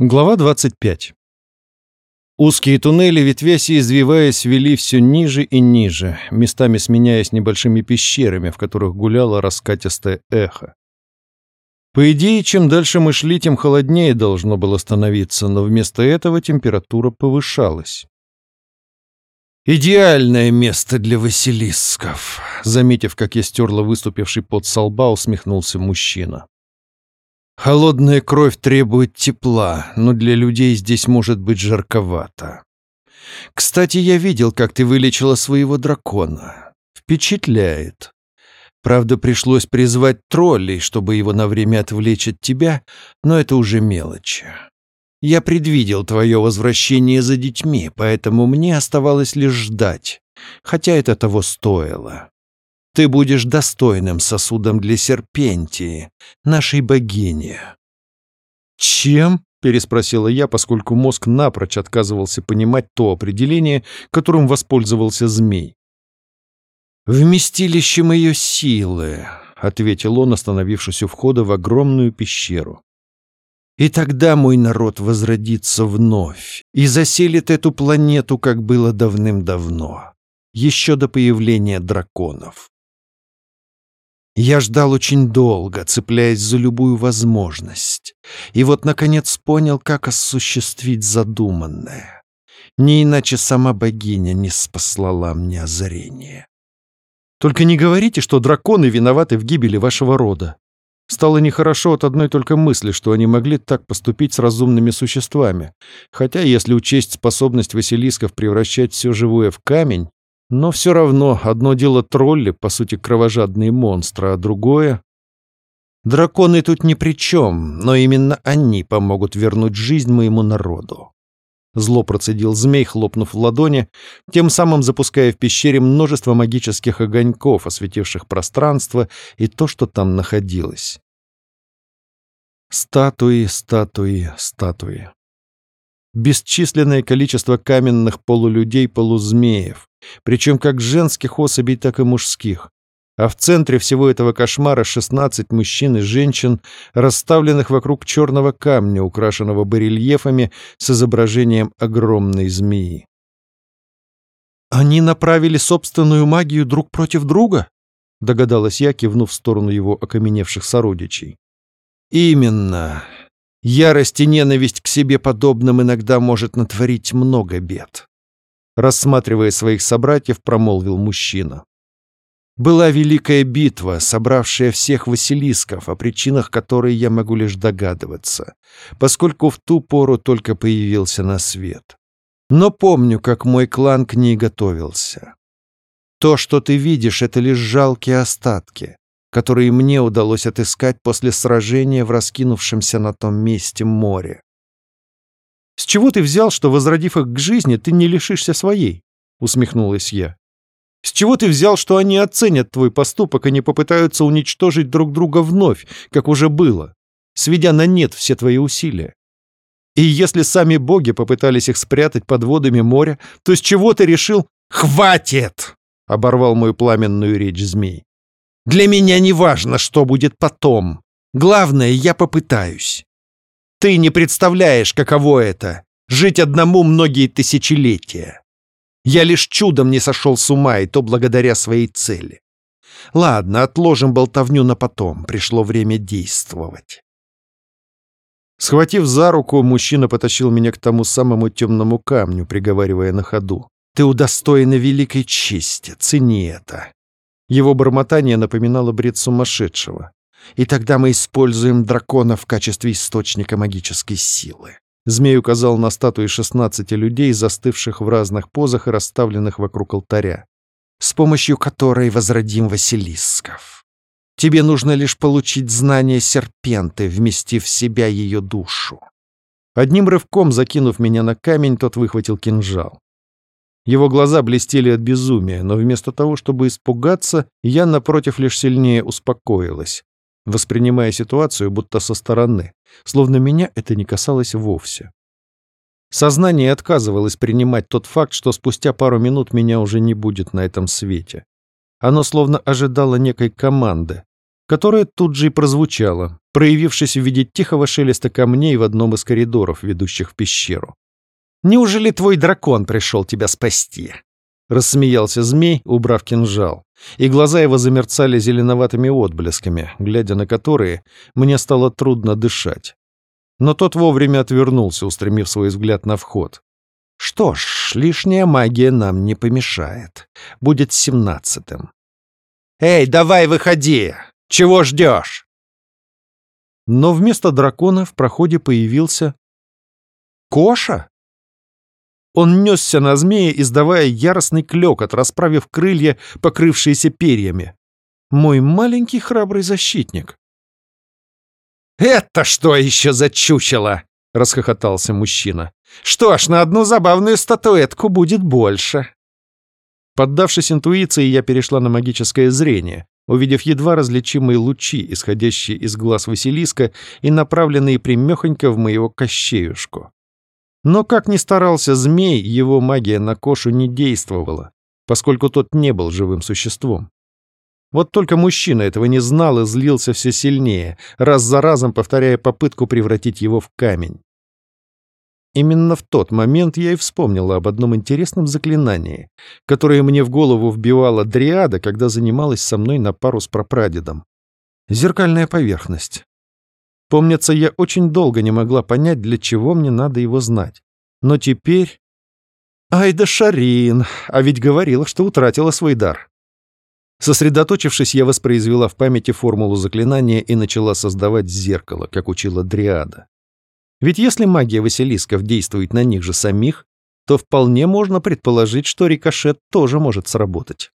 Глава 25. Узкие туннели, ветвясь и извиваясь, вели все ниже и ниже, местами сменяясь небольшими пещерами, в которых гуляло раскатистое эхо. По идее, чем дальше мы шли, тем холоднее должно было становиться, но вместо этого температура повышалась. «Идеальное место для василисков», — заметив, как я стерла выступивший под солба, усмехнулся мужчина. Холодная кровь требует тепла, но для людей здесь может быть жарковато. Кстати, я видел, как ты вылечила своего дракона. Впечатляет. Правда, пришлось призвать троллей, чтобы его на время отвлечь от тебя, но это уже мелочи. Я предвидел твое возвращение за детьми, поэтому мне оставалось лишь ждать, хотя это того стоило. Ты будешь достойным сосудом для Серпентии, нашей богини». «Чем?» — переспросила я, поскольку мозг напрочь отказывался понимать то определение, которым воспользовался змей. «Вместилищем ее силы», — ответил он, остановившись у входа в огромную пещеру. «И тогда мой народ возродится вновь и заселит эту планету, как было давным-давно, еще до появления драконов. Я ждал очень долго, цепляясь за любую возможность. И вот, наконец, понял, как осуществить задуманное. Не иначе сама богиня не спаслала мне озарение. Только не говорите, что драконы виноваты в гибели вашего рода. Стало нехорошо от одной только мысли, что они могли так поступить с разумными существами. Хотя, если учесть способность Василисков превращать все живое в камень, но все равно одно дело тролли, по сути кровожадные монстры, а другое... Драконы тут ни при чем, но именно они помогут вернуть жизнь моему народу. Зло процедил змей, хлопнув в ладони, тем самым запуская в пещере множество магических огоньков, осветивших пространство и то, что там находилось. Статуи, статуи, статуи. Бесчисленное количество каменных полулюдей-полузмеев, причем как женских особей, так и мужских. А в центре всего этого кошмара 16 мужчин и женщин, расставленных вокруг черного камня, украшенного барельефами с изображением огромной змеи. «Они направили собственную магию друг против друга?» — догадалась я, кивнув в сторону его окаменевших сородичей. «Именно. Ярость и ненависть к себе подобным иногда может натворить много бед рассматривая своих собратьев, промолвил мужчина. Была великая битва, собравшая всех Василисков, о причинах которой я могу лишь догадываться, поскольку в ту пору только появился на свет. Но помню, как мой клан к ней готовился. То, что ты видишь, это лишь жалкие остатки, которые мне удалось отыскать после сражения в раскинувшемся на том месте море. «С чего ты взял, что, возродив их к жизни, ты не лишишься своей?» — усмехнулась я. «С чего ты взял, что они оценят твой поступок и не попытаются уничтожить друг друга вновь, как уже было, сведя на нет все твои усилия? И если сами боги попытались их спрятать под водами моря, то с чего ты решил «Хватит!» — оборвал мою пламенную речь змей. «Для меня не важно, что будет потом. Главное, я попытаюсь. Ты не представляешь, каково это — жить одному многие тысячелетия. Я лишь чудом не сошел с ума, и то благодаря своей цели. Ладно, отложим болтовню на потом, пришло время действовать. Схватив за руку, мужчина потащил меня к тому самому темному камню, приговаривая на ходу. «Ты удостоена великой чести, цени это». Его бормотание напоминало бред сумасшедшего и тогда мы используем дракона в качестве источника магической силы. Змей указал на статуи 16 людей, застывших в разных позах и расставленных вокруг алтаря, с помощью которой возродим Василисков. Тебе нужно лишь получить знание серпенты, вместив в себя ее душу. Одним рывком, закинув меня на камень, тот выхватил кинжал. Его глаза блестели от безумия, но вместо того, чтобы испугаться, я, напротив, лишь сильнее успокоилась, воспринимая ситуацию будто со стороны, словно меня это не касалось вовсе. Сознание отказывалось принимать тот факт, что спустя пару минут меня уже не будет на этом свете. Оно словно ожидало некой команды, которая тут же и прозвучала, проявившись в виде тихого шелеста камней в одном из коридоров, ведущих в пещеру. «Неужели твой дракон пришел тебя спасти?» Рассмеялся змей, убрав кинжал, и глаза его замерцали зеленоватыми отблесками, глядя на которые мне стало трудно дышать. Но тот вовремя отвернулся, устремив свой взгляд на вход. «Что ж, лишняя магия нам не помешает. Будет семнадцатым». «Эй, давай выходи! Чего ждешь?» Но вместо дракона в проходе появился... Коша? Он несся на змея, издавая яростный клёкот, расправив крылья, покрывшиеся перьями. Мой маленький храбрый защитник. «Это что еще за чучело?» — расхохотался мужчина. «Что ж, на одну забавную статуэтку будет больше». Поддавшись интуиции, я перешла на магическое зрение, увидев едва различимые лучи, исходящие из глаз Василиска и направленные примехонько в моего кощеюшку. Но как ни старался змей, его магия на Кошу не действовала, поскольку тот не был живым существом. Вот только мужчина этого не знал и злился все сильнее, раз за разом повторяя попытку превратить его в камень. Именно в тот момент я и вспомнила об одном интересном заклинании, которое мне в голову вбивала Дриада, когда занималась со мной на пару с прапрадедом. Зеркальная поверхность. Помнится, я очень долго не могла понять, для чего мне надо его знать. Но теперь... Ай да Шарин, а ведь говорила, что утратила свой дар. Сосредоточившись, я воспроизвела в памяти формулу заклинания и начала создавать зеркало, как учила Дриада. Ведь если магия Василисков действует на них же самих, то вполне можно предположить, что рикошет тоже может сработать.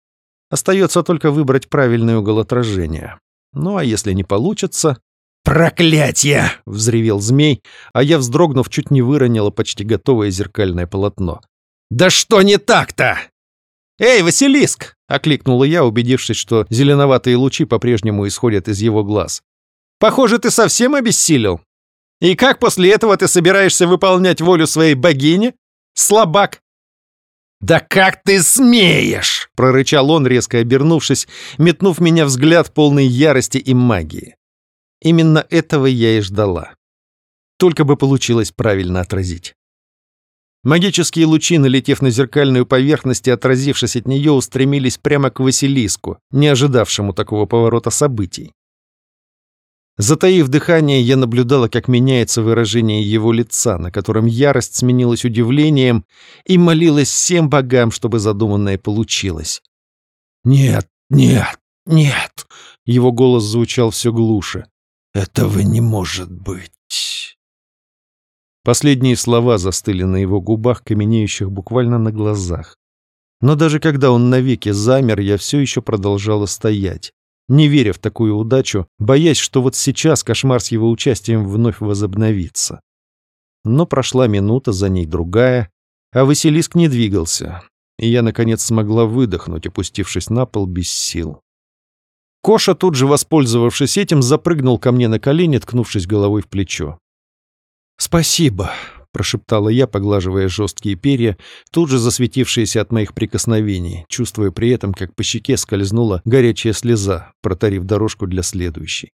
Остается только выбрать правильный угол отражения. Ну а если не получится, «Проклятье!» — взревел змей, а я, вздрогнув, чуть не выронила почти готовое зеркальное полотно. «Да что не так-то?» «Эй, Василиск!» — окликнула я, убедившись, что зеленоватые лучи по-прежнему исходят из его глаз. «Похоже, ты совсем обессилел. И как после этого ты собираешься выполнять волю своей богини? Слабак!» «Да как ты смеешь!» — прорычал он, резко обернувшись, метнув меня взгляд полной ярости и магии. Именно этого я и ждала. Только бы получилось правильно отразить. Магические лучи, налетев на зеркальную поверхность и отразившись от нее, устремились прямо к Василиску, не ожидавшему такого поворота событий. Затаив дыхание, я наблюдала, как меняется выражение его лица, на котором ярость сменилась удивлением, и молилась всем богам, чтобы задуманное получилось. «Нет, нет, нет!» Его голос звучал все глуше. Этого не может быть. Последние слова застыли на его губах, каменеющих буквально на глазах. Но даже когда он навеки замер, я все еще продолжала стоять, не веря в такую удачу, боясь, что вот сейчас кошмар с его участием вновь возобновится. Но прошла минута, за ней другая, а Василиск не двигался, и я, наконец, смогла выдохнуть, опустившись на пол без сил. Коша, тут же воспользовавшись этим, запрыгнул ко мне на колени, ткнувшись головой в плечо. «Спасибо», — прошептала я, поглаживая жесткие перья, тут же засветившиеся от моих прикосновений, чувствуя при этом, как по щеке скользнула горячая слеза, протарив дорожку для следующей.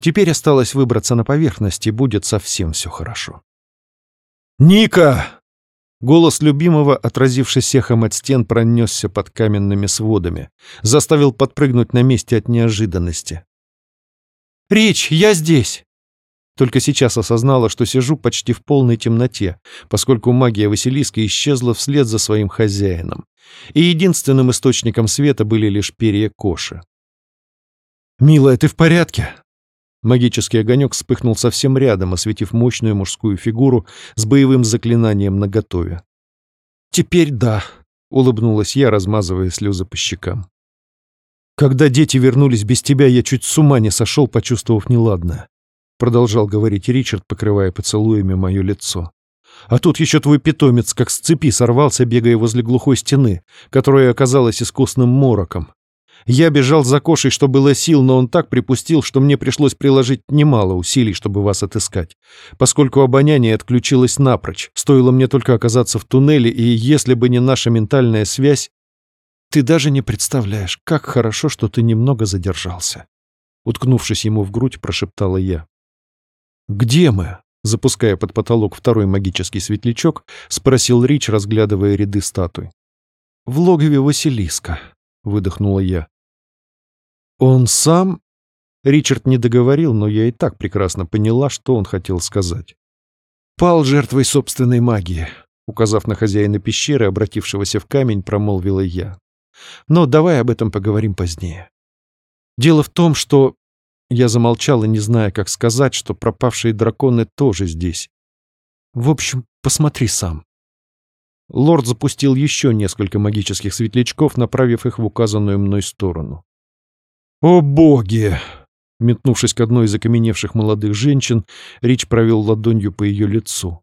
Теперь осталось выбраться на поверхность, и будет совсем все хорошо. «Ника!» Голос любимого, отразившись эхом от стен, пронесся под каменными сводами, заставил подпрыгнуть на месте от неожиданности. «Рич, я здесь!» Только сейчас осознала, что сижу почти в полной темноте, поскольку магия Василиска исчезла вслед за своим хозяином, и единственным источником света были лишь перья Коши. «Милая, ты в порядке?» Магический огонек вспыхнул совсем рядом, осветив мощную мужскую фигуру с боевым заклинанием наготове. «Теперь да», — улыбнулась я, размазывая слезы по щекам. «Когда дети вернулись без тебя, я чуть с ума не сошел, почувствовав неладное», — продолжал говорить Ричард, покрывая поцелуями мое лицо. «А тут еще твой питомец, как с цепи, сорвался, бегая возле глухой стены, которая оказалась искусным мороком. Я бежал за Кошей, что было сил, но он так припустил, что мне пришлось приложить немало усилий, чтобы вас отыскать, поскольку обоняние отключилось напрочь. Стоило мне только оказаться в туннеле, и если бы не наша ментальная связь... Ты даже не представляешь, как хорошо, что ты немного задержался. Уткнувшись ему в грудь, прошептала я. «Где мы?» Запуская под потолок второй магический светлячок, спросил Рич, разглядывая ряды статуй. «В логове Василиска», — выдохнула я. «Он сам?» Ричард не договорил, но я и так прекрасно поняла, что он хотел сказать. «Пал жертвой собственной магии», — указав на хозяина пещеры, обратившегося в камень, промолвила я. «Но давай об этом поговорим позднее. Дело в том, что я замолчала, не зная, как сказать, что пропавшие драконы тоже здесь. В общем, посмотри сам. Лорд запустил еще несколько магических светлячков, направив их в указанную мной сторону. «О боги!» Метнувшись к одной из окаменевших молодых женщин, Рич провел ладонью по ее лицу.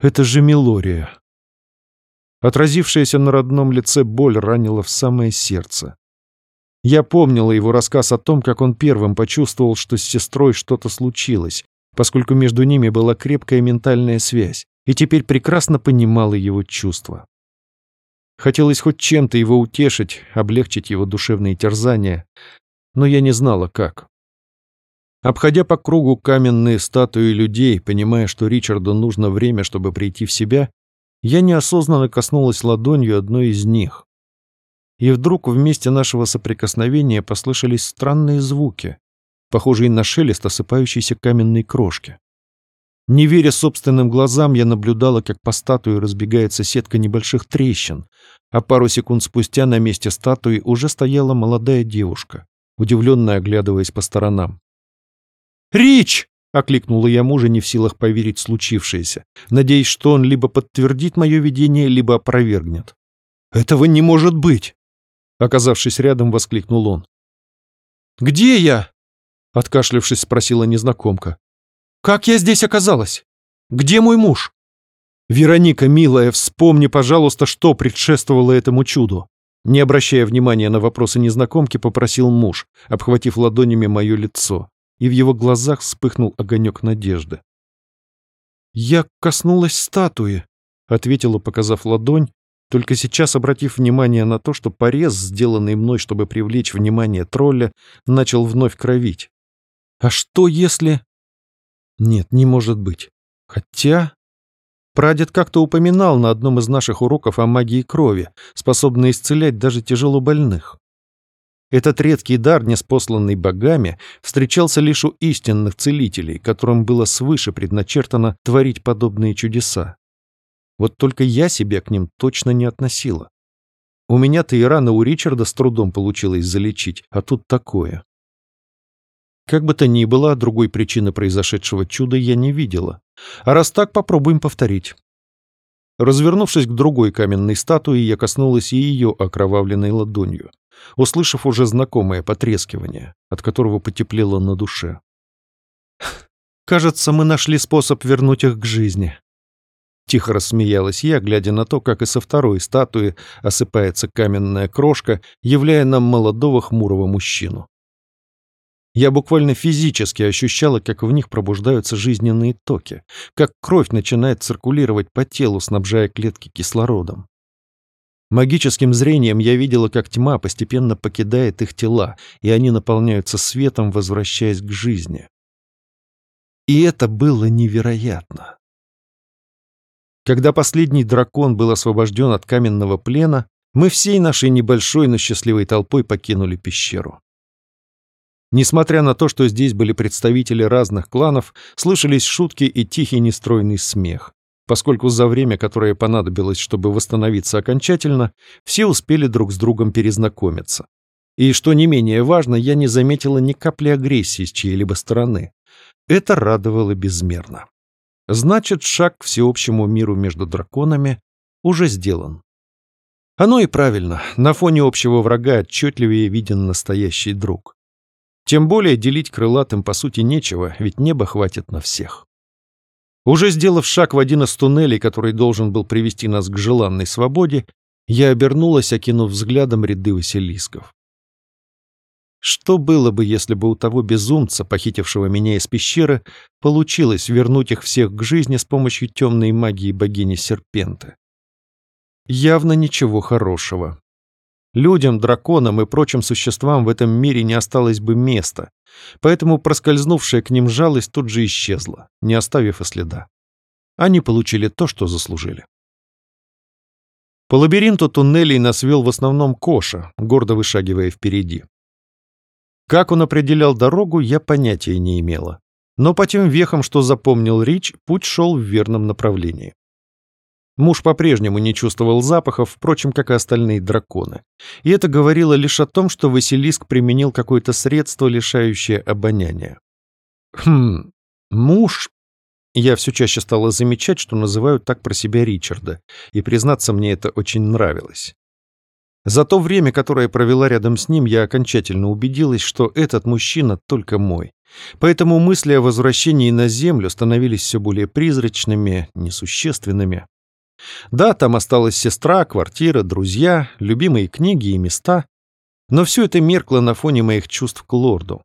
«Это же Милория!» Отразившаяся на родном лице боль ранила в самое сердце. Я помнила его рассказ о том, как он первым почувствовал, что с сестрой что-то случилось, поскольку между ними была крепкая ментальная связь, и теперь прекрасно понимала его чувства. Хотелось хоть чем-то его утешить, облегчить его душевные терзания, но я не знала, как. Обходя по кругу каменные статуи людей, понимая, что Ричарду нужно время, чтобы прийти в себя, я неосознанно коснулась ладонью одной из них и вдруг в месте нашего соприкосновения послышались странные звуки, похожие на шелест осыпающейся каменной крошки. Не веря собственным глазам, я наблюдала, как по статуе разбегается сетка небольших трещин, а пару секунд спустя на месте статуи уже стояла молодая девушка, удивленно оглядываясь по сторонам. «Рич!» — окликнула я мужа, не в силах поверить в случившееся, надеясь, что он либо подтвердит мое видение, либо опровергнет. «Этого не может быть!» Оказавшись рядом, воскликнул он. «Где я?» — откашлившись, спросила незнакомка. «Как я здесь оказалась? Где мой муж?» «Вероника, милая, вспомни, пожалуйста, что предшествовало этому чуду». Не обращая внимания на вопросы незнакомки, попросил муж, обхватив ладонями мое лицо, и в его глазах вспыхнул огонек надежды. «Я коснулась статуи», — ответила, показав ладонь, только сейчас обратив внимание на то, что порез, сделанный мной, чтобы привлечь внимание тролля, начал вновь кровить. А что если... Нет, не может быть. Хотя... Прадед как-то упоминал на одном из наших уроков о магии крови, способной исцелять даже тяжело больных. Этот редкий дар, неспосланный богами, встречался лишь у истинных целителей, которым было свыше предначертано творить подобные чудеса. Вот только я себя к ним точно не относила. У меня-то и раны у Ричарда с трудом получилось залечить, а тут такое. Как бы то ни было, другой причины произошедшего чуда я не видела. А раз так, попробуем повторить. Развернувшись к другой каменной статуе, я коснулась и ее окровавленной ладонью, услышав уже знакомое потрескивание, от которого потеплело на душе. «Кажется, мы нашли способ вернуть их к жизни», Тихо рассмеялась я, глядя на то, как и со второй статуи осыпается каменная крошка, являя нам молодого хмурого мужчину. Я буквально физически ощущала, как в них пробуждаются жизненные токи, как кровь начинает циркулировать по телу, снабжая клетки кислородом. Магическим зрением я видела, как тьма постепенно покидает их тела, и они наполняются светом, возвращаясь к жизни. И это было невероятно. Когда последний дракон был освобожден от каменного плена, мы всей нашей небольшой, но счастливой толпой покинули пещеру. Несмотря на то, что здесь были представители разных кланов, слышались шутки и тихий нестройный смех, поскольку за время, которое понадобилось, чтобы восстановиться окончательно, все успели друг с другом перезнакомиться. И, что не менее важно, я не заметила ни капли агрессии с чьей-либо стороны. Это радовало безмерно. Значит, шаг к всеобщему миру между драконами уже сделан. Оно и правильно, на фоне общего врага отчетливее виден настоящий друг. Тем более делить крылатым по сути нечего, ведь небо хватит на всех. Уже сделав шаг в один из туннелей, который должен был привести нас к желанной свободе, я обернулась, окинув взглядом ряды василисков. Что было бы, если бы у того безумца, похитившего меня из пещеры, получилось вернуть их всех к жизни с помощью темной магии богини Серпенты? Явно ничего хорошего. Людям, драконам и прочим существам в этом мире не осталось бы места, поэтому проскользнувшая к ним жалость тут же исчезла, не оставив и следа. Они получили то, что заслужили. По лабиринту туннелей нас вел в основном Коша, гордо вышагивая впереди. Как он определял дорогу, я понятия не имела. Но по тем вехам, что запомнил Рич, путь шел в верном направлении. Муж по-прежнему не чувствовал запахов, впрочем, как и остальные драконы. И это говорило лишь о том, что Василиск применил какое-то средство, лишающее обоняния. Хм, муж... Я все чаще стала замечать, что называют так про себя Ричарда, и, признаться, мне это очень нравилось. За то время, которое я провела рядом с ним, я окончательно убедилась, что этот мужчина только мой. Поэтому мысли о возвращении на Землю становились все более призрачными, несущественными. Да, там осталась сестра, квартира, друзья, любимые книги и места. Но все это меркло на фоне моих чувств к лорду.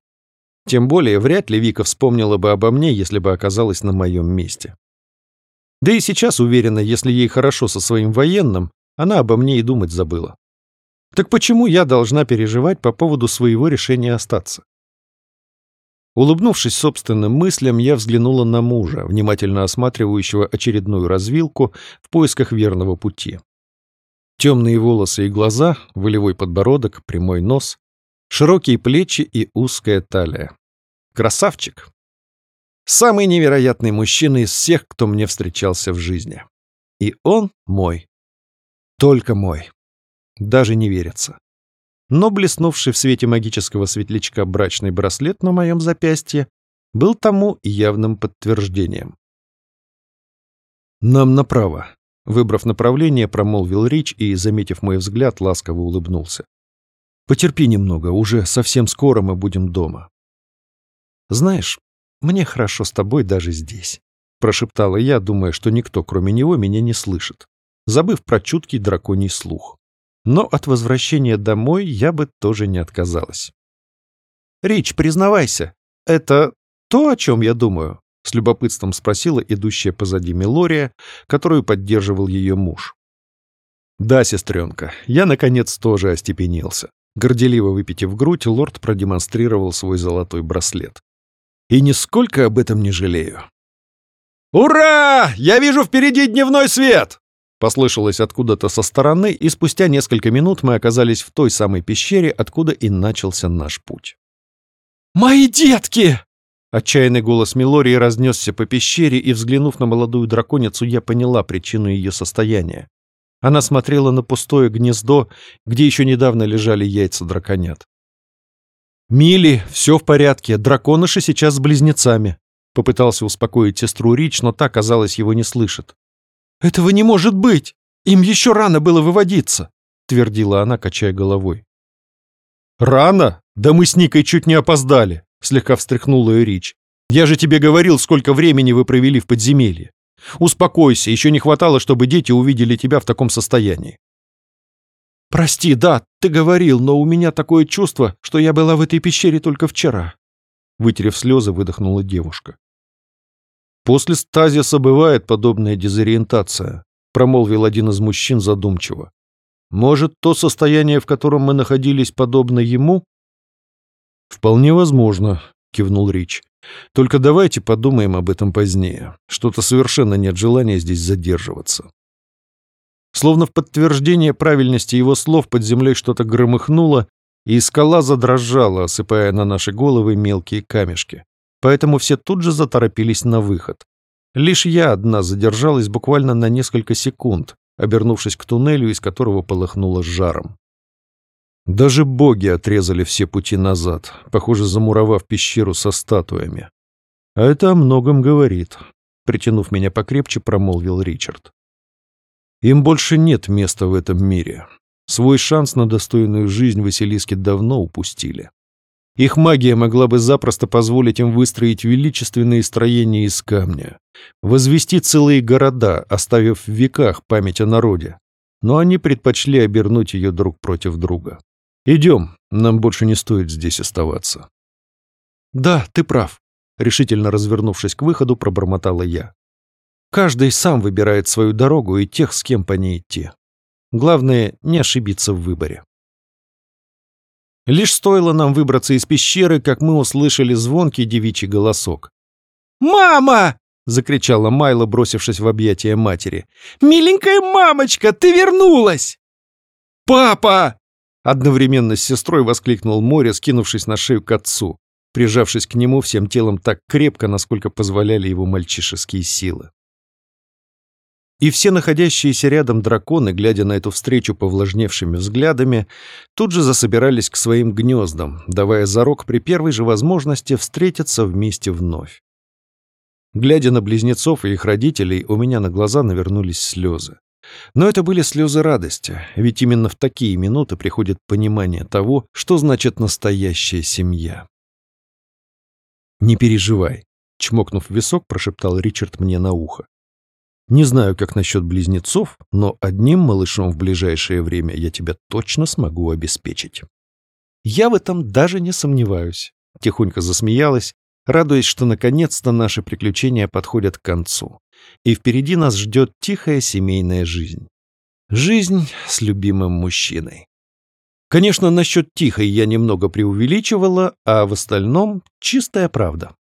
Тем более, вряд ли Вика вспомнила бы обо мне, если бы оказалась на моем месте. Да и сейчас уверена, если ей хорошо со своим военным, она обо мне и думать забыла. Так почему я должна переживать по поводу своего решения остаться? Улыбнувшись собственным мыслям, я взглянула на мужа, внимательно осматривающего очередную развилку в поисках верного пути. Темные волосы и глаза, волевой подбородок, прямой нос, широкие плечи и узкая талия. Красавчик! Самый невероятный мужчина из всех, кто мне встречался в жизни. И он мой. Только мой. Даже не верится но блеснувший в свете магического светлячка брачный браслет на моем запястье был тому явным подтверждением. «Нам направо», — выбрав направление, промолвил Рич и, заметив мой взгляд, ласково улыбнулся. «Потерпи немного, уже совсем скоро мы будем дома». «Знаешь, мне хорошо с тобой даже здесь», — прошептала я, думая, что никто, кроме него, меня не слышит, забыв про чуткий драконий слух но от возвращения домой я бы тоже не отказалась. «Рич, признавайся, это то, о чем я думаю?» — с любопытством спросила идущая позади Мелория, которую поддерживал ее муж. «Да, сестренка, я, наконец, тоже остепенился». Горделиво выпитив грудь, лорд продемонстрировал свой золотой браслет. «И нисколько об этом не жалею». «Ура! Я вижу впереди дневной свет!» Послышалось откуда-то со стороны, и спустя несколько минут мы оказались в той самой пещере, откуда и начался наш путь. «Мои детки!» Отчаянный голос Милории разнесся по пещере, и, взглянув на молодую драконицу, я поняла причину ее состояния. Она смотрела на пустое гнездо, где еще недавно лежали яйца драконят. «Мили, все в порядке, драконыши сейчас с близнецами», — попытался успокоить сестру Рич, но та, казалось, его не слышит. «Этого не может быть! Им еще рано было выводиться!» — твердила она, качая головой. «Рано? Да мы с Никой чуть не опоздали!» — слегка встряхнул ее Рич. «Я же тебе говорил, сколько времени вы провели в подземелье. Успокойся, еще не хватало, чтобы дети увидели тебя в таком состоянии». «Прости, да, ты говорил, но у меня такое чувство, что я была в этой пещере только вчера», — вытерев слезы, выдохнула девушка. «После стазиса бывает подобная дезориентация», — промолвил один из мужчин задумчиво. «Может, то состояние, в котором мы находились, подобно ему?» «Вполне возможно», — кивнул Рич. «Только давайте подумаем об этом позднее. Что-то совершенно нет желания здесь задерживаться». Словно в подтверждение правильности его слов под землей что-то громыхнуло, и скала задрожала, осыпая на наши головы мелкие камешки поэтому все тут же заторопились на выход. Лишь я одна задержалась буквально на несколько секунд, обернувшись к туннелю, из которого полыхнуло жаром. Даже боги отрезали все пути назад, похоже, замуровав пещеру со статуями. А это о многом говорит, притянув меня покрепче, промолвил Ричард. Им больше нет места в этом мире. Свой шанс на достойную жизнь Василиски давно упустили. Их магия могла бы запросто позволить им выстроить величественные строения из камня, возвести целые города, оставив в веках память о народе. Но они предпочли обернуть ее друг против друга. «Идем, нам больше не стоит здесь оставаться». «Да, ты прав», — решительно развернувшись к выходу, пробормотала я. «Каждый сам выбирает свою дорогу и тех, с кем по ней идти. Главное, не ошибиться в выборе». Лишь стоило нам выбраться из пещеры, как мы услышали звонкий девичий голосок. «Мама!» — закричала Майла, бросившись в объятия матери. «Миленькая мамочка, ты вернулась!» «Папа!» — одновременно с сестрой воскликнул Море, скинувшись на шею к отцу, прижавшись к нему всем телом так крепко, насколько позволяли его мальчишеские силы. И все находящиеся рядом драконы, глядя на эту встречу повлажневшими взглядами, тут же засобирались к своим гнездам, давая зарок при первой же возможности встретиться вместе вновь. Глядя на близнецов и их родителей, у меня на глаза навернулись слезы. Но это были слезы радости, ведь именно в такие минуты приходит понимание того, что значит настоящая семья. «Не переживай», — чмокнув висок, прошептал Ричард мне на ухо. Не знаю, как насчет близнецов, но одним малышом в ближайшее время я тебя точно смогу обеспечить. Я в этом даже не сомневаюсь. Тихонько засмеялась, радуясь, что наконец-то наши приключения подходят к концу. И впереди нас ждет тихая семейная жизнь. Жизнь с любимым мужчиной. Конечно, насчет тихой я немного преувеличивала, а в остальном чистая правда.